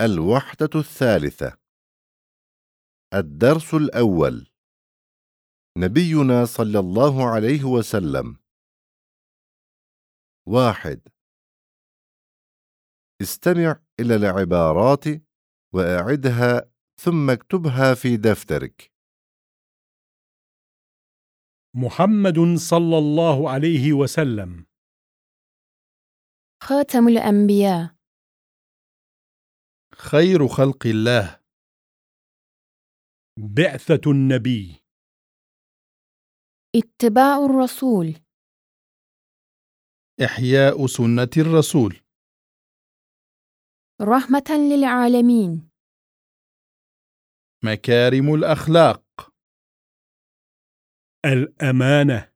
الوحدة الثالثة. الدرس الأول. نبينا صلى الله عليه وسلم. واحد. استمع إلى العبارات وأعدها ثم اكتبها في دفترك. محمد صلى الله عليه وسلم. خاتم الأنبياء. خير خلق الله. بعثة النبي. اتباع الرسول. إحياء سنة الرسول. رحمة للعالمين. مكارم الأخلاق. الأمانة.